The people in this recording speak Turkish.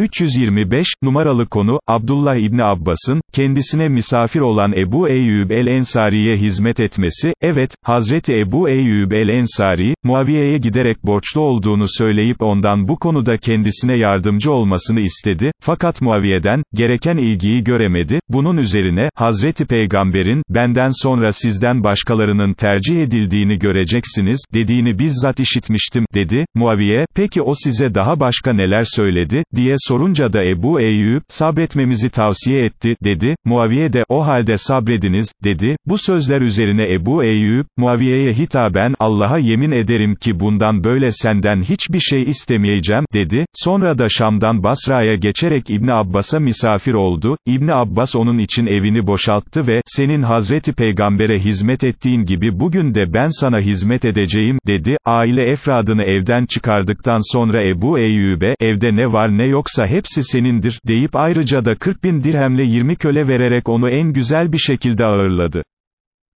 325, numaralı konu, Abdullah İbni Abbas'ın, kendisine misafir olan Ebu Eyyub el-Ensari'ye hizmet etmesi, evet, Hazreti Ebu Eyyub el-Ensari, Muaviye'ye giderek borçlu olduğunu söyleyip ondan bu konuda kendisine yardımcı olmasını istedi, fakat Muaviye'den, gereken ilgiyi göremedi, bunun üzerine, Hazreti Peygamber'in, benden sonra sizden başkalarının tercih edildiğini göreceksiniz, dediğini bizzat işitmiştim, dedi, Muaviye, peki o size daha başka neler söyledi, diye sorunca da Ebu Eyyub, sabretmemizi tavsiye etti, dedi, Muaviye de, o halde sabrediniz, dedi, bu sözler üzerine Ebu Eyyub, Muaviye'ye hitaben, Allah'a yemin ederim ki bundan böyle senden hiçbir şey istemeyeceğim, dedi, sonra da Şam'dan Basra'ya geçerek İbni Abbas'a misafir oldu, İbni Abbas onun için evini boşalttı ve, senin Hazreti Peygamber'e hizmet ettiğin gibi bugün de ben sana hizmet edeceğim, dedi, aile efradını evden çıkardıktan sonra Ebu Eyyub'e, evde ne var ne yoksa hepsi senindir, deyip ayrıca da 40 bin dirhemle 20 köle vererek onu en güzel bir şekilde ağırladı.